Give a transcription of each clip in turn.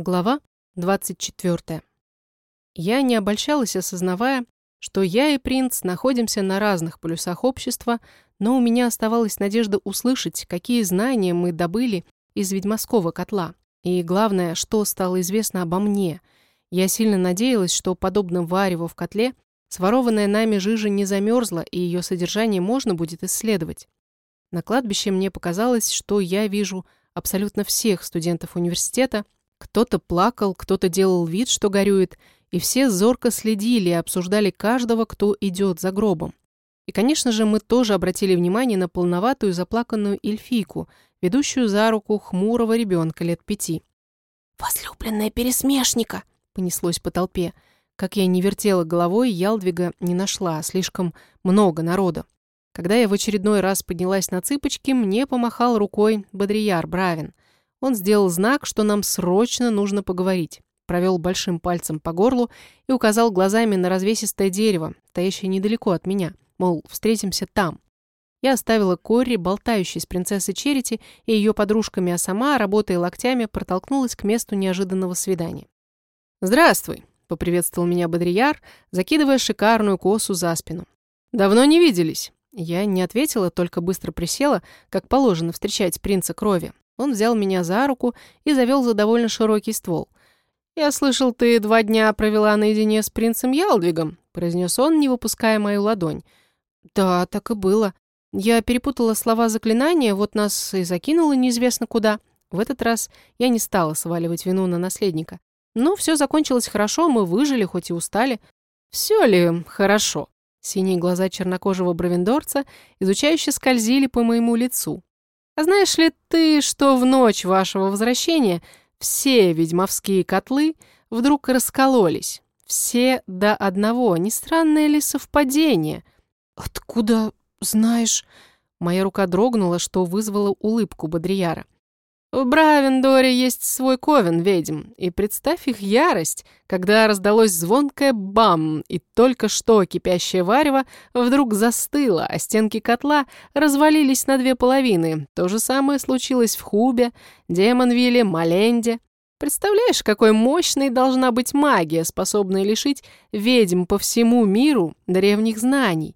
Глава 24. Я не обольщалась, осознавая, что я и принц находимся на разных полюсах общества, но у меня оставалась надежда услышать, какие знания мы добыли из ведьмовского котла. И главное, что стало известно обо мне. Я сильно надеялась, что, подобно вареву в котле, сворованная нами жижа не замерзла, и ее содержание можно будет исследовать. На кладбище мне показалось, что я вижу абсолютно всех студентов университета – кто-то плакал, кто-то делал вид, что горюет, и все зорко следили и обсуждали каждого, кто идет за гробом. И, конечно же, мы тоже обратили внимание на полноватую заплаканную эльфийку, ведущую за руку хмурого ребенка лет пяти. «Возлюбленная пересмешника!» — понеслось по толпе. Как я не вертела головой, Ялдвига не нашла, слишком много народа. Когда я в очередной раз поднялась на цыпочки, мне помахал рукой Бодрияр Бравин — он сделал знак, что нам срочно нужно поговорить. Провел большим пальцем по горлу и указал глазами на развесистое дерево, стоящее недалеко от меня. Мол, встретимся там. Я оставила Корри, болтающей с принцессой Черити и ее подружками, а сама, работая локтями, протолкнулась к месту неожиданного свидания. «Здравствуй», — поприветствовал меня Бодрияр, закидывая шикарную косу за спину. «Давно не виделись». Я не ответила, только быстро присела, как положено встречать принца крови. Он взял меня за руку и завел за довольно широкий ствол. «Я слышал, ты два дня провела наедине с принцем Ялдвигом», произнес он, не выпуская мою ладонь. «Да, так и было. Я перепутала слова заклинания, вот нас и закинула неизвестно куда. В этот раз я не стала сваливать вину на наследника. Но все закончилось хорошо, мы выжили, хоть и устали. Все ли хорошо?» Синие глаза чернокожего бровендорца изучающе скользили по моему лицу. А знаешь ли ты, что в ночь вашего возвращения все ведьмовские котлы вдруг раскололись? Все до одного. Не странное ли совпадение? Откуда знаешь? Моя рука дрогнула, что вызвало улыбку Бодрияра. В Бравендоре есть свой ковен ведьм, и представь их ярость, когда раздалось звонкое бам, и только что кипящее варево вдруг застыло, а стенки котла развалились на две половины. То же самое случилось в Хубе, Демонвилле, Маленде. Представляешь, какой мощной должна быть магия, способная лишить ведьм по всему миру древних знаний?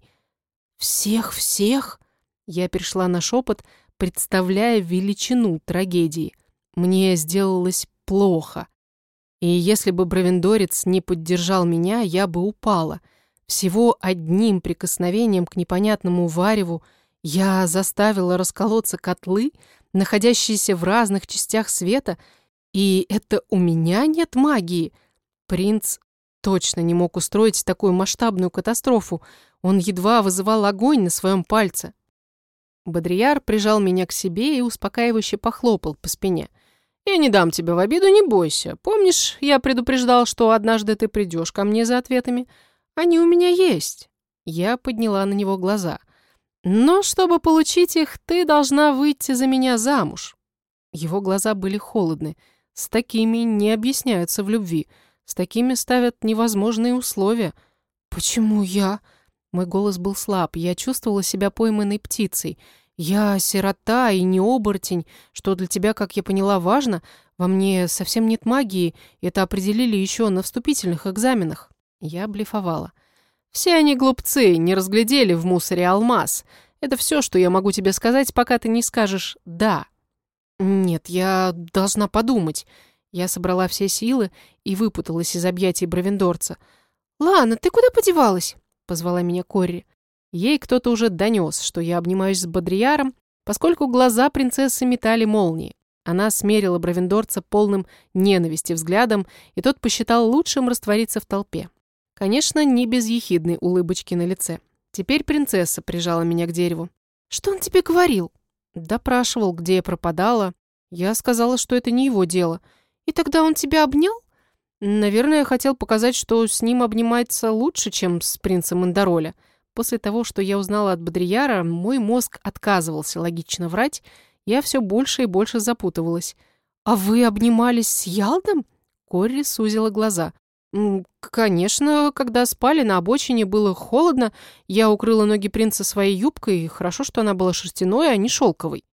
«Всех-всех?» Я перешла на шепот, — представляя величину трагедии. Мне сделалось плохо. И если бы Бравендорец не поддержал меня, я бы упала. Всего одним прикосновением к непонятному вареву я заставила расколоться котлы, находящиеся в разных частях света, и это у меня нет магии. Принц точно не мог устроить такую масштабную катастрофу. Он едва вызывал огонь на своем пальце. Бодрияр прижал меня к себе и успокаивающе похлопал по спине. «Я не дам тебя в обиду, не бойся. Помнишь, я предупреждал, что однажды ты придешь ко мне за ответами? Они у меня есть». Я подняла на него глаза. «Но чтобы получить их, ты должна выйти за меня замуж». Его глаза были холодны. С такими не объясняются в любви. С такими ставят невозможные условия. «Почему я?» Мой голос был слаб, я чувствовала себя пойманной птицей. Я сирота и не оборотень, что для тебя, как я поняла, важно. Во мне совсем нет магии, это определили еще на вступительных экзаменах. Я блефовала. Все они глупцы, не разглядели в мусоре алмаз. Это все, что я могу тебе сказать, пока ты не скажешь «да». Нет, я должна подумать. Я собрала все силы и выпуталась из объятий Бравендорца. «Лана, ты куда подевалась?» — позвала меня Корри. Ей кто-то уже донес, что я обнимаюсь с Бодрияром, поскольку глаза принцессы метали молнии. Она смерила Бравендорца полным ненависти взглядом, и тот посчитал лучшим раствориться в толпе. Конечно, не без ехидной улыбочки на лице. Теперь принцесса прижала меня к дереву. «Что он тебе говорил?» Допрашивал, где я пропадала. Я сказала, что это не его дело. «И тогда он тебя обнял?» Наверное, хотел показать, что с ним обнимается лучше, чем с принцем Индороля. После того, что я узнала от Бодрияра, мой мозг отказывался логично врать, я все больше и больше запутывалась. «А вы обнимались с Ялдом?» Корри сузила глаза. «Конечно, когда спали на обочине, было холодно. Я укрыла ноги принца своей юбкой, и хорошо, что она была шерстяной, а не шелковой».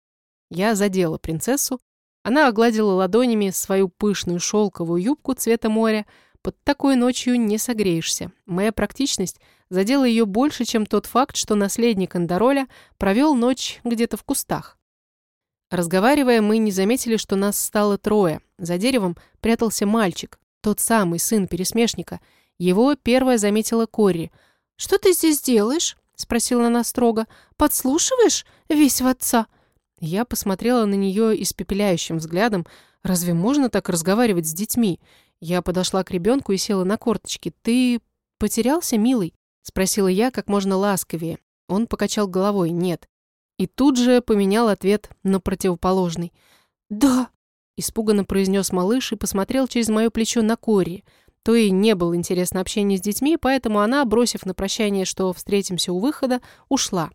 Я задела принцессу, Она огладила ладонями свою пышную шелковую юбку цвета моря. Под такой ночью не согреешься. Моя практичность задела ее больше, чем тот факт, что наследник Андороля провел ночь где-то в кустах. Разговаривая, мы не заметили, что нас стало трое. За деревом прятался мальчик, тот самый сын пересмешника. Его первая заметила Кори. «Что ты здесь делаешь?» — спросила она строго. «Подслушиваешь? Весь в отца». Я посмотрела на нее испепеляющим взглядом. Разве можно так разговаривать с детьми? Я подошла к ребенку и села на корточки. «Ты потерялся, милый?» — спросила я как можно ласковее. Он покачал головой. «Нет». И тут же поменял ответ на противоположный. «Да», — испуганно произнес малыш и посмотрел через мое плечо на Кори. То и не было интересно общение с детьми, поэтому она, бросив на прощание, что встретимся у выхода, ушла.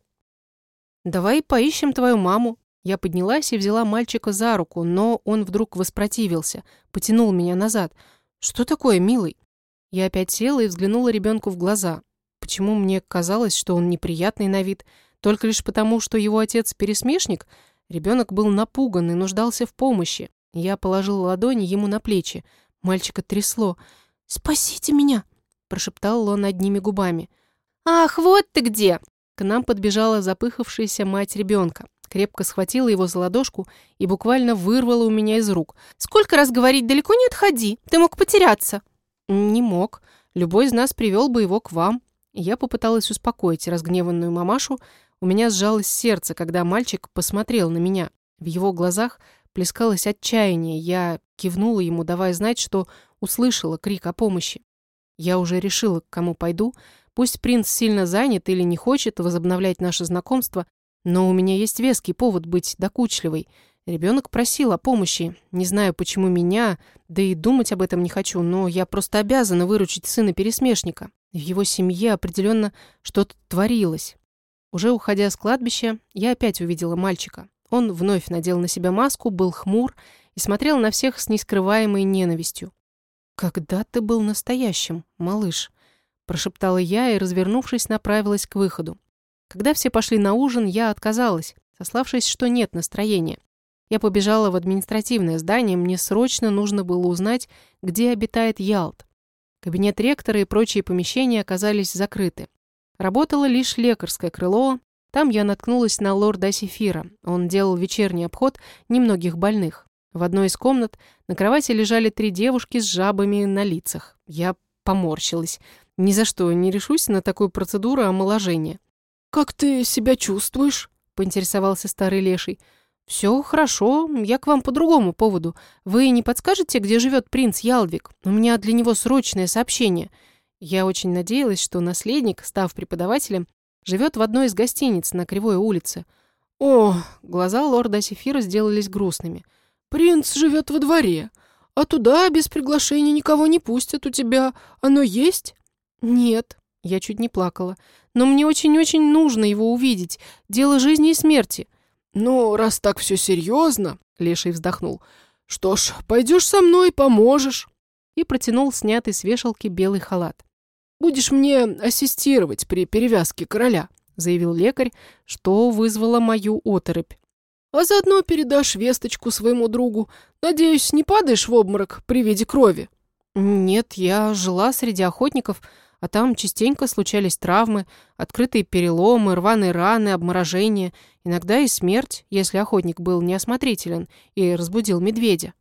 «Давай поищем твою маму», я поднялась и взяла мальчика за руку, но он вдруг воспротивился, потянул меня назад. «Что такое, милый?» Я опять села и взглянула ребенку в глаза. Почему мне казалось, что он неприятный на вид? Только лишь потому, что его отец пересмешник? Ребенок был напуган и нуждался в помощи. Я положила ладони ему на плечи. Мальчика трясло. «Спасите меня!» – прошептал он одними губами. «Ах, вот ты где!» К нам подбежала запыхавшаяся мать ребенка крепко схватила его за ладошку и буквально вырвала у меня из рук. «Сколько раз говорить, далеко не отходи, ты мог потеряться». «Не мог. Любой из нас привел бы его к вам». Я попыталась успокоить разгневанную мамашу. У меня сжалось сердце, когда мальчик посмотрел на меня. В его глазах плескалось отчаяние. Я кивнула ему, давая знать, что услышала крик о помощи. Я уже решила, к кому пойду. Пусть принц сильно занят или не хочет возобновлять наше знакомство, но у меня есть веский повод быть докучливой. Ребенок просил о помощи. Не знаю, почему меня, да и думать об этом не хочу, но я просто обязана выручить сына пересмешника. В его семье определенно что-то творилось. Уже уходя с кладбища, я опять увидела мальчика. Он вновь надел на себя маску, был хмур и смотрел на всех с нескрываемой ненавистью. «Когда ты был настоящим, малыш?» Прошептала я и, развернувшись, направилась к выходу. Когда все пошли на ужин, я отказалась, сославшись, что нет настроения. Я побежала в административное здание, мне срочно нужно было узнать, где обитает Ялт. Кабинет ректора и прочие помещения оказались закрыты. Работало лишь лекарское крыло, там я наткнулась на лорда Сефира. Он делал вечерний обход немногих больных. В одной из комнат на кровати лежали три девушки с жабами на лицах. Я поморщилась. Ни за что не решусь на такую процедуру омоложения. «Как ты себя чувствуешь?» — поинтересовался старый леший. «Все хорошо, я к вам по другому поводу. Вы не подскажете, где живет принц Ялвик? У меня для него срочное сообщение». Я очень надеялась, что наследник, став преподавателем, живет в одной из гостиниц на Кривой улице. «О!» — глаза лорда Сефира сделались грустными. «Принц живет во дворе, а туда без приглашения никого не пустят у тебя. Оно есть?» «Нет», — я чуть не плакала. Но мне очень-очень нужно его увидеть. Дело жизни и смерти». «Ну, раз так все серьезно», — Леший вздохнул, «что ж, пойдешь со мной, поможешь». И протянул снятый с вешалки белый халат. «Будешь мне ассистировать при перевязке короля», — заявил лекарь, что вызвало мою оторопь. «А заодно передашь весточку своему другу. Надеюсь, не падаешь в обморок при виде крови?» «Нет, я жила среди охотников», а там частенько случались травмы, открытые переломы, рваные раны, обморожения, иногда и смерть, если охотник был неосмотрителен и разбудил медведя.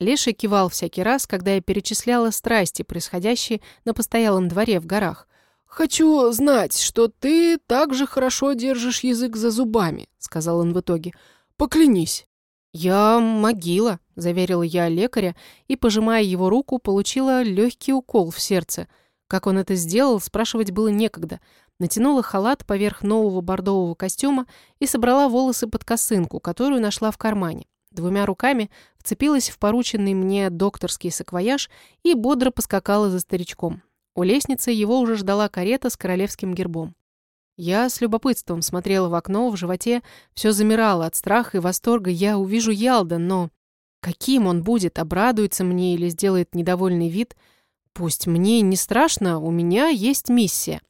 Леша кивал всякий раз, когда я перечисляла страсти, происходящие на постоялом дворе в горах. «Хочу знать, что ты так же хорошо держишь язык за зубами», — сказал он в итоге. «Поклянись». «Я могила», — заверила я лекаря и, пожимая его руку, получила легкий укол в сердце — как он это сделал, спрашивать было некогда. Натянула халат поверх нового бордового костюма и собрала волосы под косынку, которую нашла в кармане. Двумя руками вцепилась в порученный мне докторский саквояж и бодро поскакала за старичком. У лестницы его уже ждала карета с королевским гербом. Я с любопытством смотрела в окно, в животе все замирало от страха и восторга. Я увижу Ялда, но каким он будет, обрадуется мне или сделает недовольный вид – Пусть мне не страшно, у меня есть миссия.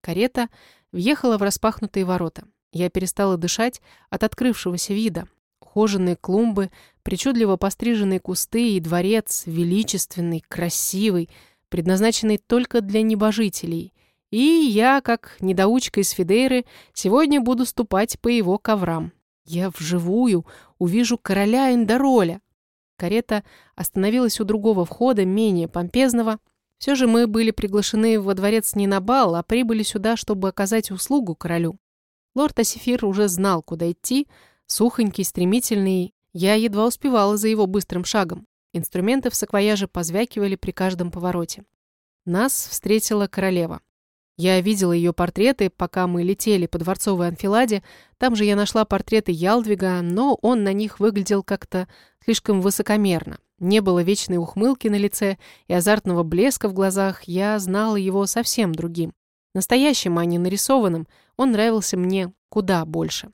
Карета въехала в распахнутые ворота. Я перестала дышать от открывшегося вида. Ухоженные клумбы, Причудливо постриженные кусты и дворец, величественный, красивый, предназначенный только для небожителей. И я, как недоучка из Фидейры, сегодня буду ступать по его коврам. Я вживую увижу короля Эндороля. Карета остановилась у другого входа, менее помпезного. Все же мы были приглашены во дворец не на бал, а прибыли сюда, чтобы оказать услугу королю. Лорд Асифир уже знал, куда идти, сухонький, стремительный. Я едва успевала за его быстрым шагом. Инструменты в саквояже позвякивали при каждом повороте. Нас встретила королева. Я видела ее портреты, пока мы летели по дворцовой анфиладе. Там же я нашла портреты Ялдвига, но он на них выглядел как-то слишком высокомерно. Не было вечной ухмылки на лице и азартного блеска в глазах. Я знала его совсем другим. Настоящим, а не нарисованным, он нравился мне куда больше.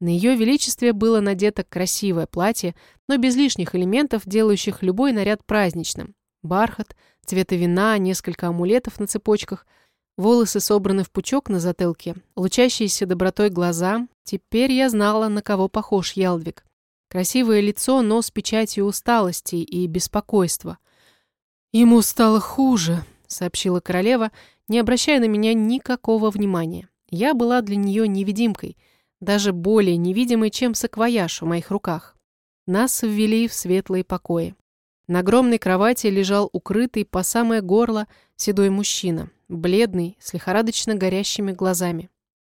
На ее величестве было надето красивое платье, но без лишних элементов, делающих любой наряд праздничным. Бархат, цвета вина, несколько амулетов на цепочках, волосы собраны в пучок на затылке, лучащиеся добротой глаза. Теперь я знала, на кого похож Ялдвиг. Красивое лицо, но с печатью усталости и беспокойства. «Ему стало хуже», — сообщила королева, не обращая на меня никакого внимания. Я была для нее невидимкой, даже более невидимой, чем саквояж в моих руках. Нас ввели в светлые покои. На огромной кровати лежал укрытый по самое горло седой мужчина, бледный, с лихорадочно горящими глазами.